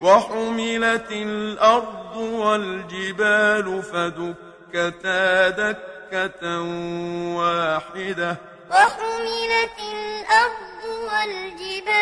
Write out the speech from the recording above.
وحملت الأرض والجبال فدكتا دكة واحدة. وحملت الأرض والجبال